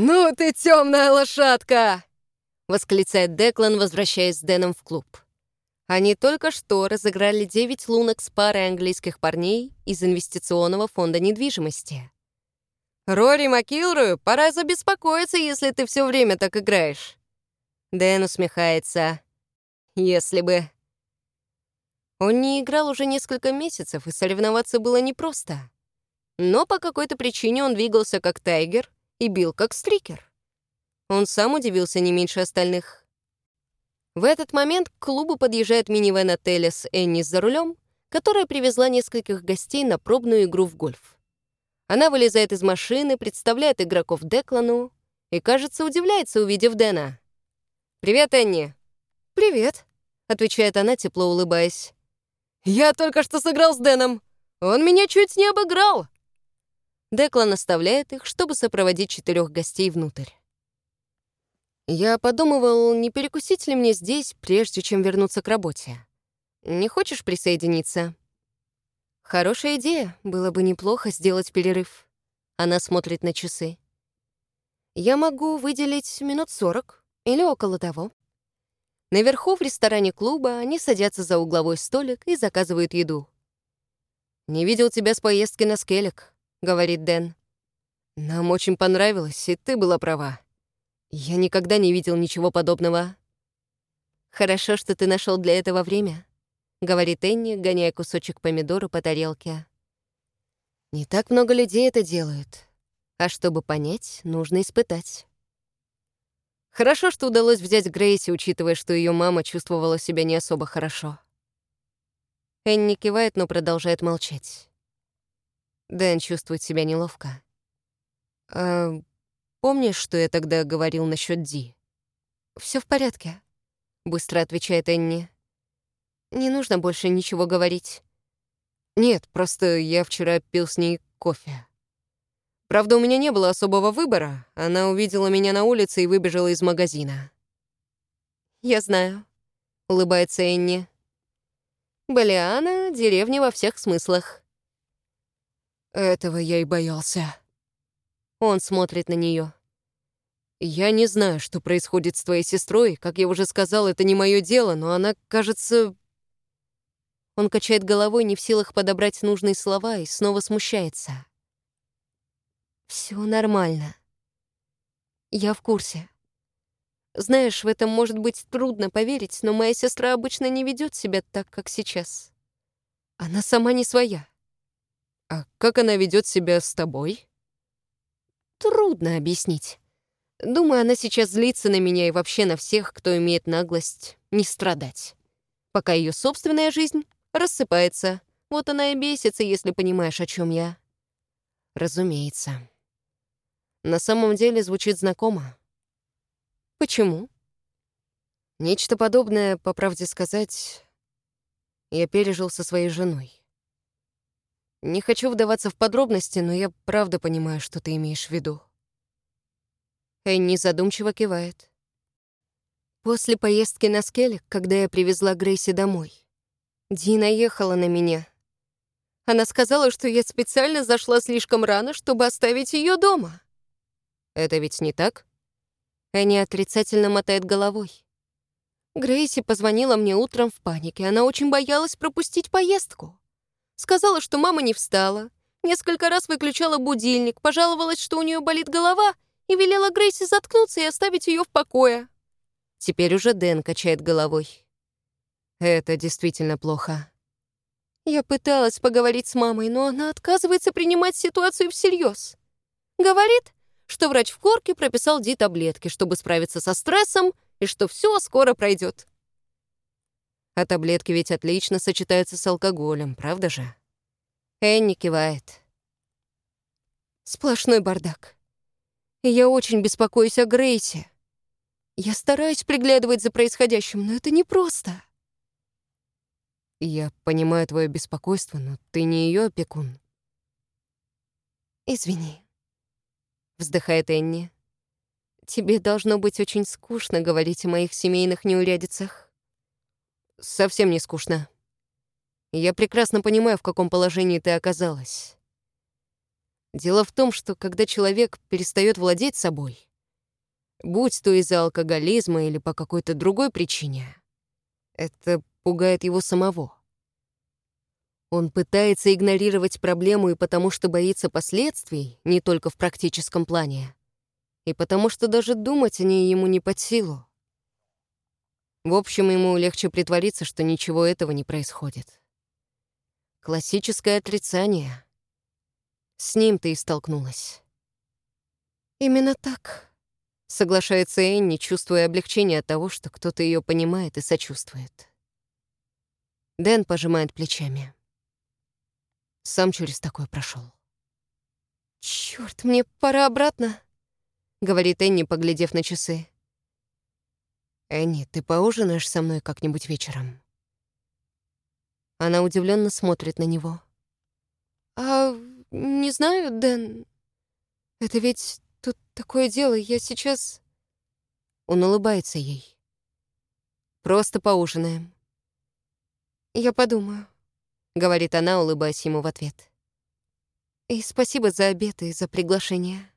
«Ну ты темная лошадка!» — восклицает Деклан, возвращаясь с Дэном в клуб. Они только что разыграли 9 лунок с парой английских парней из инвестиционного фонда недвижимости. «Рори Макилрою, пора забеспокоиться, если ты все время так играешь». Дэн усмехается. «Если бы...» Он не играл уже несколько месяцев, и соревноваться было непросто. Но по какой-то причине он двигался как тайгер и бил как стрикер. Он сам удивился не меньше остальных. В этот момент к клубу подъезжает минивэн отеля с Энни за рулем, которая привезла нескольких гостей на пробную игру в гольф. Она вылезает из машины, представляет игроков Деклану и, кажется, удивляется, увидев Дэна. «Привет, Энни!» «Привет», — отвечает она, тепло улыбаясь. «Я только что сыграл с Дэном. Он меня чуть не обыграл!» Деклан оставляет их, чтобы сопроводить четырех гостей внутрь. Я подумывал, не перекусить ли мне здесь, прежде чем вернуться к работе. Не хочешь присоединиться? Хорошая идея, было бы неплохо сделать перерыв. Она смотрит на часы. Я могу выделить минут сорок или около того. Наверху в ресторане клуба они садятся за угловой столик и заказывают еду. «Не видел тебя с поездки на Скелек», — говорит Дэн. «Нам очень понравилось, и ты была права. Я никогда не видел ничего подобного. Хорошо, что ты нашел для этого время, говорит Энни, гоняя кусочек помидора по тарелке. Не так много людей это делают. А чтобы понять, нужно испытать. Хорошо, что удалось взять Грейси, учитывая, что ее мама чувствовала себя не особо хорошо. Энни кивает, но продолжает молчать. Дэн чувствует себя неловко. «А Помнишь, что я тогда говорил насчет Ди? Все в порядке», — быстро отвечает Энни. «Не нужно больше ничего говорить». «Нет, просто я вчера пил с ней кофе. Правда, у меня не было особого выбора. Она увидела меня на улице и выбежала из магазина». «Я знаю», — улыбается Энни. «Балиана — деревня во всех смыслах». «Этого я и боялся», он смотрит на нее. «Я не знаю, что происходит с твоей сестрой. Как я уже сказал, это не мое дело, но она, кажется...» Он качает головой, не в силах подобрать нужные слова, и снова смущается. Все нормально. Я в курсе. Знаешь, в этом может быть трудно поверить, но моя сестра обычно не ведет себя так, как сейчас. Она сама не своя. А как она ведет себя с тобой? Трудно объяснить. Думаю, она сейчас злится на меня и вообще на всех, кто имеет наглость не страдать. Пока ее собственная жизнь рассыпается. Вот она и бесится, если понимаешь, о чем я. Разумеется. На самом деле звучит знакомо. Почему? Нечто подобное, по правде сказать, я пережил со своей женой. Не хочу вдаваться в подробности, но я правда понимаю, что ты имеешь в виду. Энни задумчиво кивает. После поездки на Скеллик, когда я привезла Грейси домой, Дина ехала на меня. Она сказала, что я специально зашла слишком рано, чтобы оставить ее дома. Это ведь не так? Энни отрицательно мотает головой. Грейси позвонила мне утром в панике. Она очень боялась пропустить поездку. Сказала, что мама не встала. Несколько раз выключала будильник, пожаловалась, что у нее болит голова, и велела Грейси заткнуться и оставить ее в покое. Теперь уже Дэн качает головой. Это действительно плохо. Я пыталась поговорить с мамой, но она отказывается принимать ситуацию всерьез. Говорит, что врач в корке прописал Ди таблетки, чтобы справиться со стрессом, и что все скоро пройдет. А таблетки ведь отлично сочетаются с алкоголем, правда же? Энни кивает. Сплошной бардак. Я очень беспокоюсь о Грейсе. Я стараюсь приглядывать за происходящим, но это непросто. Я понимаю твое беспокойство, но ты не ее опекун. Извини, вздыхает Энни. Тебе должно быть очень скучно говорить о моих семейных неурядицах совсем не скучно. Я прекрасно понимаю, в каком положении ты оказалась. Дело в том, что когда человек перестает владеть собой, Будь то из-за алкоголизма или по какой-то другой причине. Это пугает его самого. Он пытается игнорировать проблему и потому, что боится последствий, не только в практическом плане, и потому что даже думать о ней ему не под силу. В общем, ему легче притвориться, что ничего этого не происходит. Классическое отрицание. С ним ты и столкнулась. Именно так, соглашается Энни, чувствуя облегчение от того, что кто-то ее понимает и сочувствует. Дэн пожимает плечами. Сам через такое прошел. Черт, мне пора обратно, говорит Энни, поглядев на часы. Энни, ты поужинаешь со мной как-нибудь вечером? Она удивленно смотрит на него. А не знаю, Дэн. Это ведь тут такое дело. Я сейчас. Он улыбается ей. Просто поужинаем. Я подумаю. — говорит она, улыбаясь ему в ответ. «И спасибо за обед и за приглашение».